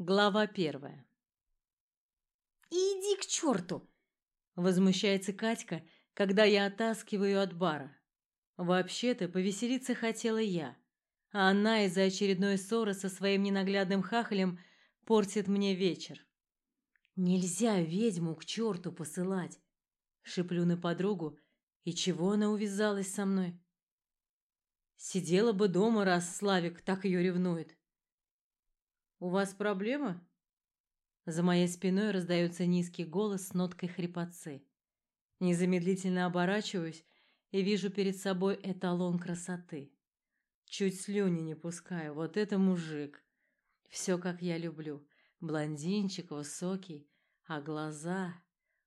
Глава первая. «Иди к черту!» – возмущается Катька, когда я оттаскиваю от бара. Вообще-то повеселиться хотела я, а она из-за очередной ссоры со своим ненаглядным хахалем портит мне вечер. «Нельзя ведьму к черту посылать!» – шеплю на подругу, и чего она увязалась со мной? Сидела бы дома, раз Славик так ее ревнует. «У вас проблема?» За моей спиной раздается низкий голос с ноткой хрипотцы. Незамедлительно оборачиваюсь и вижу перед собой эталон красоты. Чуть слюни не пускаю, вот это мужик. Все, как я люблю. Блондинчик, высокий, а глаза...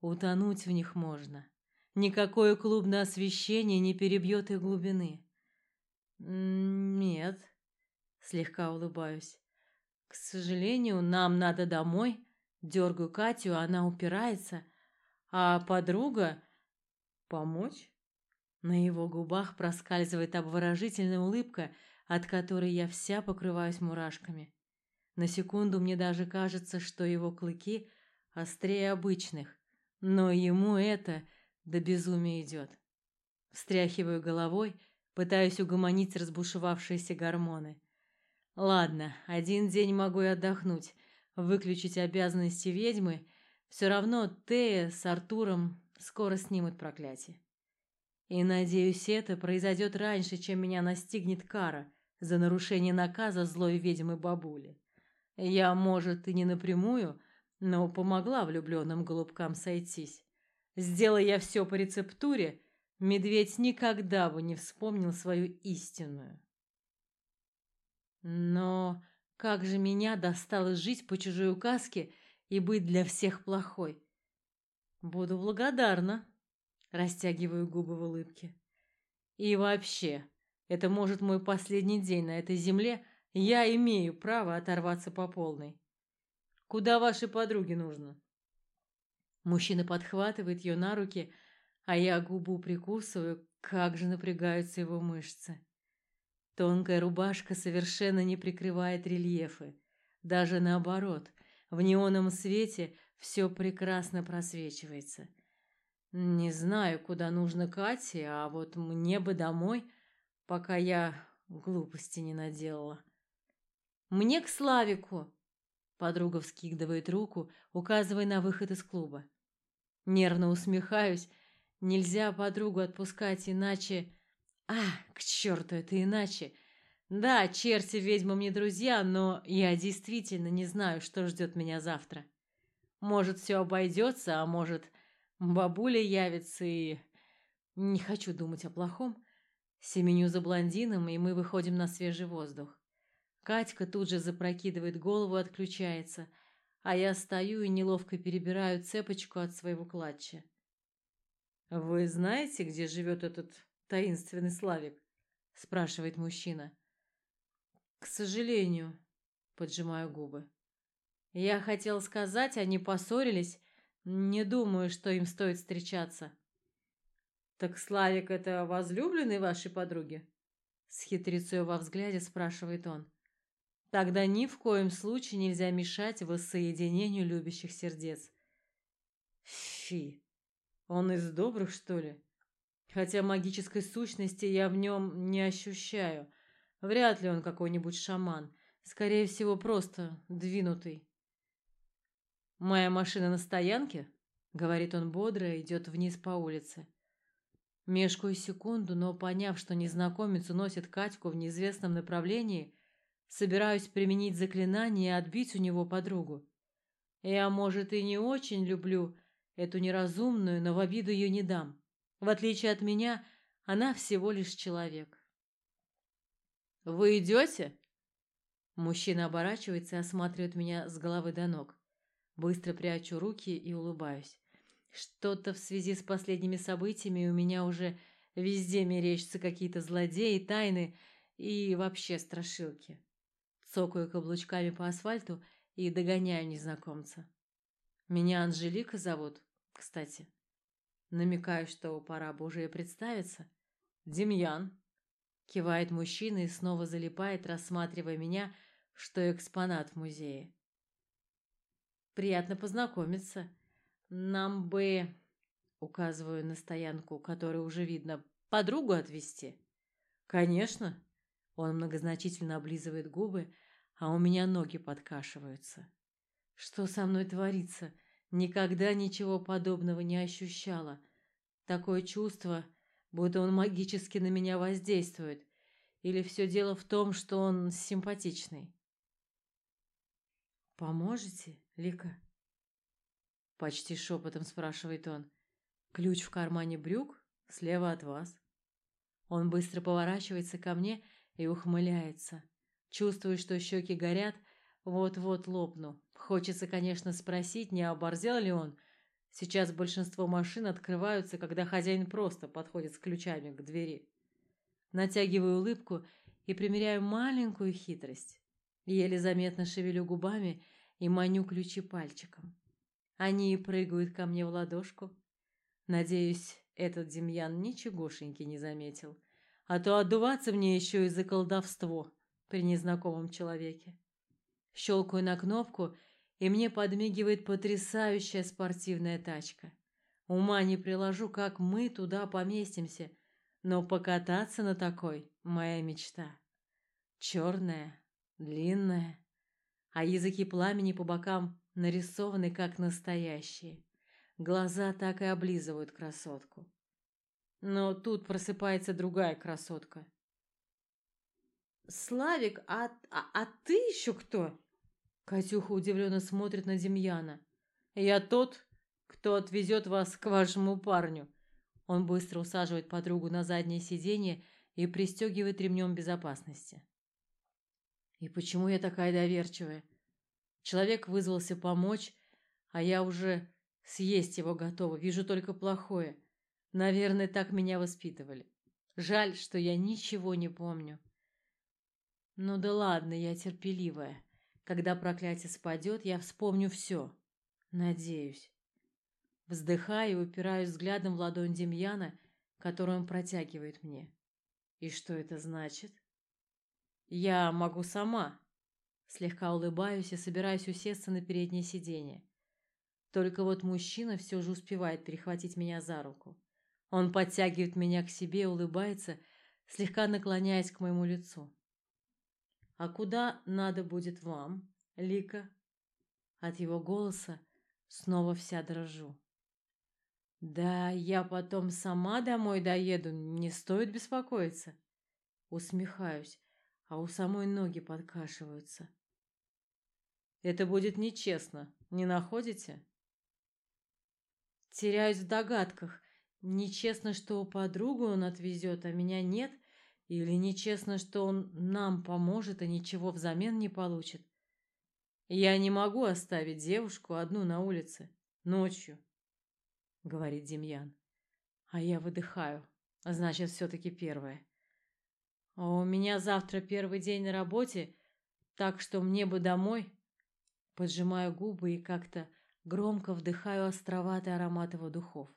Утонуть в них можно. Никакое клубное освещение не перебьет их глубины. Нет, слегка улыбаюсь. К сожалению, нам надо домой. Дергаю Катю, она упирается. А подруга... Помочь? На его губах проскальзывает обворожительная улыбка, от которой я вся покрываюсь мурашками. На секунду мне даже кажется, что его клыки острее обычных, но ему это до безумия идет. Встряхиваю головой, пытаюсь угомонить разбушевавшиеся гормоны. Ладно, один день могу и отдохнуть, выключить обязанности ведьмы. Все равно Тея с Артуром скоро снимут проклятие. И надеюсь, это произойдет раньше, чем меня настигнет кара за нарушение наказа злой ведьмы бабули. Я, может, и не напрямую, но помогла влюбленным голубкам сойтись. Сделая я все по рецептуре, медведь никогда бы не вспомнил свою истинную. Но как же меня достало жить по чужой указке и быть для всех плохой? Буду благодарна, растягиваю губы в улыбке. И вообще, это может мой последний день на этой земле, я имею право оторваться по полной. Куда вашей подруге нужно? Мужчина подхватывает ее на руки, а я губу прикусываю, как же напрягаются его мышцы. Тонкая рубашка совершенно не прикрывает рельефы. Даже наоборот, в неоновом свете все прекрасно просвечивается. Не знаю, куда нужно Кате, а вот мне бы домой, пока я глупости не наделала. Мне к Славику. Подруга вскидывает руку, указывая на выход из клуба. Нервно усмехаюсь. Нельзя подругу отпускать, иначе а, к черту, это иначе. Да, черти ведьмам не друзья, но я действительно не знаю, что ждет меня завтра. Может, все обойдется, а может, бабуля явится и... Не хочу думать о плохом. Семеню за блондином, и мы выходим на свежий воздух. Катька тут же запрокидывает голову и отключается, а я стою и неловко перебираю цепочку от своего клатча. «Вы знаете, где живет этот таинственный Славик?» – спрашивает мужчина. «К сожалению», – поджимаю губы. «Я хотел сказать, они поссорились. Не думаю, что им стоит встречаться». «Так Славик – это возлюбленный вашей подруги?» С хитрецой во взгляде спрашивает он. «Тогда ни в коем случае нельзя мешать воссоединению любящих сердец». «Фи! Он из добрых, что ли?» Хотя магической сущности я в нем не ощущаю. Вряд ли он какой-нибудь шаман. Скорее всего, просто двинутый. «Моя машина на стоянке?» — говорит он бодро и идет вниз по улице. Мешкаю секунду, но, поняв, что незнакомец уносит Катьку в неизвестном направлении, собираюсь применить заклинание и отбить у него подругу. Я, может, и не очень люблю эту неразумную, но в обиду ее не дам. В отличие от меня, она всего лишь человек. «Вы идете?» Мужчина оборачивается и осматривает меня с головы до ног. Быстро прячу руки и улыбаюсь. Что-то в связи с последними событиями у меня уже везде мерещатся какие-то злодеи, тайны и вообще страшилки. Цокаю каблучками по асфальту и догоняю незнакомца. Меня Анжелика зовут, кстати. Намекаю, что пора бы представиться. «Демьян!» Кивает мужчина и снова залипает, рассматривая меня, что экспонат в музее. Приятно познакомиться. Нам бы, указываю на стоянку, которую уже видно, подругу отвезти. Конечно. Он многозначительно облизывает губы, а у меня ноги подкашиваются. Что со мной творится? Никогда ничего подобного не ощущала. Такое чувство, будто он магически на меня воздействует. Или все дело в том, что он симпатичный? «Поможете, Лика?» Почти шепотом спрашивает он. «Ключ в кармане брюк, слева от вас». Он быстро поворачивается ко мне и ухмыляется. Чувствую, что щеки горят, вот-вот лопну. Хочется, конечно, спросить, не оборзел ли он. Сейчас большинство машин открываются, когда хозяин просто подходит с ключами к двери. Натягиваю улыбку и примеряю маленькую хитрость. Еле заметно шевелю губами и маню ключи пальчиком. Они прыгают ко мне в ладошку. Надеюсь, этот Демьян ничегошеньки не заметил. А то отдуваться мне еще и за колдовство при незнакомом человеке. Щелкаю на кнопку, и мне подмигивает потрясающая спортивная тачка. Ума не приложу, как мы туда поместимся, но покататься на такой — моя мечта. Черная, длинная, а языки пламени по бокам нарисованы как настоящие. Глаза так и облизывают красотку. Но тут просыпается другая красотка. «Славик, а, а, а ты еще кто?» Катюха удивленно смотрит на Демьяна. «Я тот, кто отвезет вас к вашему парню». Он быстро усаживает подругу на заднее сиденье и пристегивает ремнем безопасности. И почему я такая доверчивая? Человек вызвался помочь, а я уже съесть его готова, вижу только плохое. Наверное, так меня воспитывали. Жаль, что я ничего не помню. Ну да ладно, я терпеливая. Когда проклятие спадет, я вспомню все. Надеюсь. Вздыхаю и упираюсь взглядом в ладонь Демьяна, которую он протягивает мне. И что это значит? Я могу сама. Слегка улыбаюсь и собираюсь усесться на переднее сиденье. Только вот мужчина все же успевает перехватить меня за руку. Он подтягивает меня к себе улыбается, слегка наклоняясь к моему лицу. «А куда надо будет вам, Лика?» От его голоса снова вся дрожу. «Да я потом сама домой доеду, не стоит беспокоиться». Усмехаюсь, а у самой ноги подкашиваются. Это будет нечестно, не находите? Теряюсь в догадках. Нечестно, что подругу он отвезет, а меня нет, или нечестно, что он нам поможет, а ничего взамен не получит. Я не могу оставить девушку одну на улице ночью, говорит Демьян. А я выдыхаю. Значит, все-таки первое. А у меня завтра первый день на работе, так что мне бы домой. Поджимаю губы и как-то громко вдыхаю островатый аромат его духов.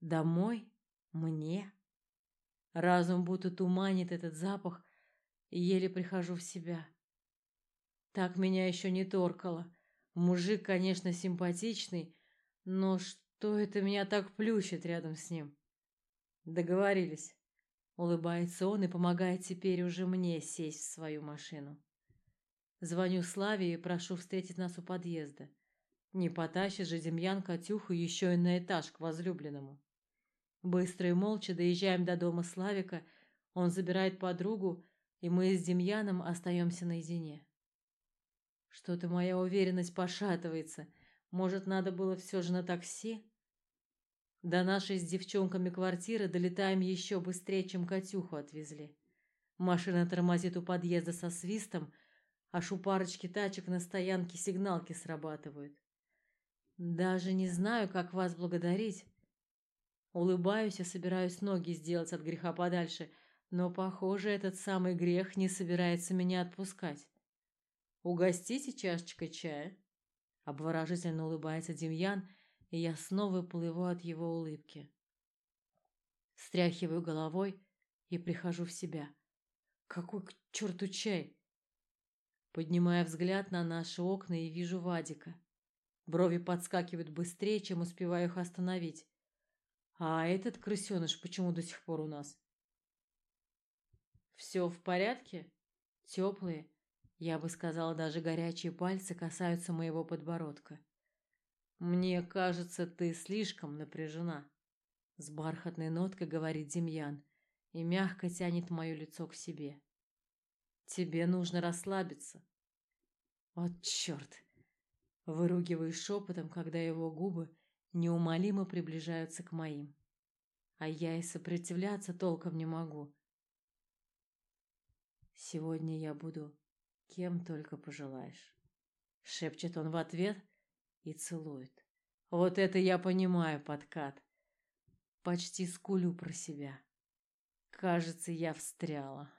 Домой? Мне? Разум будто туманит этот запах, еле прихожу в себя. Так меня еще не торкало. Мужик, конечно, симпатичный, но что это меня так плющит рядом с ним? Договорились. Улыбается он и помогает теперь уже мне сесть в свою машину. Звоню Славе и прошу встретить нас у подъезда. Не потащит же Демьян Катюху еще и на этаж к возлюбленному. Быстро и молча доезжаем до дома Славика, он забирает подругу, и мы с Демьяном остаемся наедине. Что-то моя уверенность пошатывается. Может, надо было все же на такси? До нашей с девчонками квартиры долетаем еще быстрее, чем Катюху отвезли. Машина тормозит у подъезда со свистом, аж у парочки тачек на стоянке сигналки срабатывают. Даже не знаю, как вас благодарить. Улыбаюсь и собираюсь ноги сделать от греха подальше, но, похоже, этот самый грех не собирается меня отпускать. Угостите чашечкой чая. Обворожительно улыбается Демьян, и я снова плыву от его улыбки. Стряхиваю головой и прихожу в себя. Какой к черту чай? Поднимая взгляд на наши окна и вижу Вадика. Брови подскакивают быстрее, чем успеваю их остановить. А этот крысеныш почему до сих пор у нас? Все в порядке? Теплые, я бы сказала, даже горячие пальцы касаются моего подбородка. Мне кажется, ты слишком напряжена. С бархатной ноткой говорит Демьян и мягко тянет мое лицо к себе. Тебе нужно расслабиться. Вот черт! Выругиваю шепотом, когда его губы неумолимо приближаются к моим. А я и сопротивляться толком не могу. Сегодня я буду кем только пожелаешь. Шепчет он в ответ и целует. Вот это я понимаю, подкат. Почти скулю про себя. Кажется, я встряла.